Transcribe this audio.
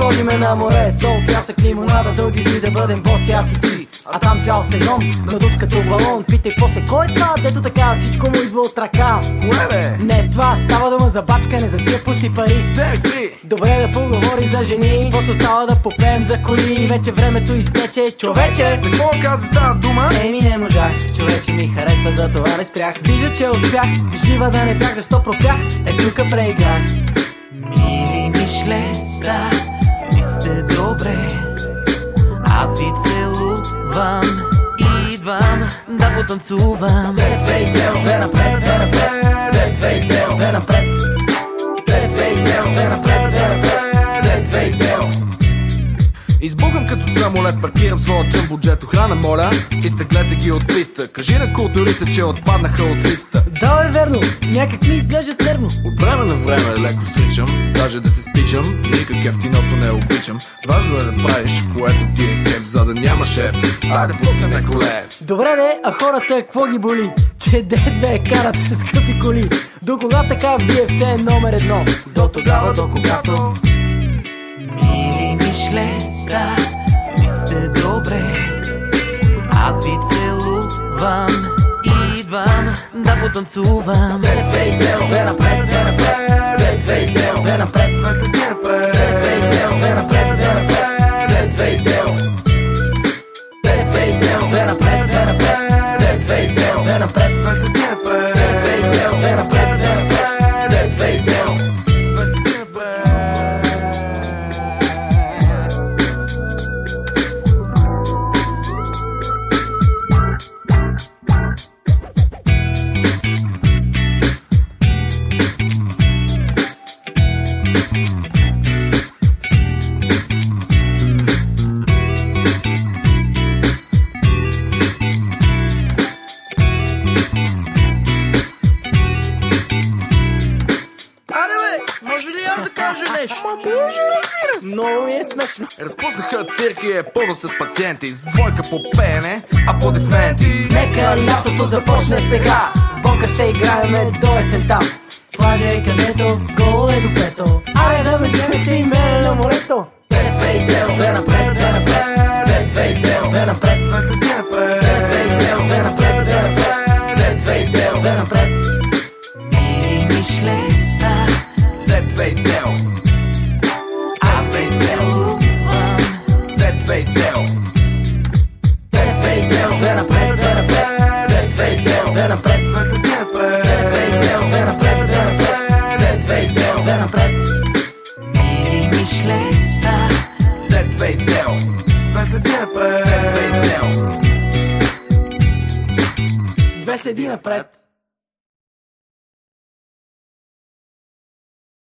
ходиме на море. Сол, пясък, лимонада, дълги дни да бъдем боси аз и ти. А там цял сезон, надут като балон. Питай после, кой е това, дето така всичко му идва от ръка? Кое бе? Не това, става дума за бачкане, за тия пусти пари. Вземи! Добре да поговорим за жени, после остава да попеем за коли. Вече времето изтече, човече. За какво каза тази дума? Еми не можах, човече ми харесва, за това не спрях. Виждаш, че успях, жива да не бях, защо пропях? Е тука преиграх. Мили да потанцувам Две, две и дел, две напред, две напред Две, две и дел, две напред Две, две и дел, две напред, две напред Две, две и дел Избухам като самолет, паркирам своя джъмбо джет Охрана моля, изтеглете ги от 300 Кажи на културиста, че отпаднаха от листа Да, е верно, някак ми изглежда нервно От време на време леко сичам, даже да се спичам, никак ефтиното не обичам. Важно е да правиш, което ти е кеф, за да няма шеф. Айде пуснем коле. Добре де, а хората какво ги боли? Че де-две карате скъпи коли До кога така вие все е номер едно? До тогава, до когато Мили мишлета, ви сте добре Аз ви целувам, идвам да потанцувам Две, две и дел, две напред, две напред Две, две и две напред Две, нещо? Ма може, разбира се. Много ми е смешно. Разпуснаха цирки е пълно с пациенти. С двойка по пеене, аплодисменти. Нека лятото започне сега. Бонка ще играеме до есента. Плажа е където гол е до пето. Аре да ме вземете и мене И дел Две седи напред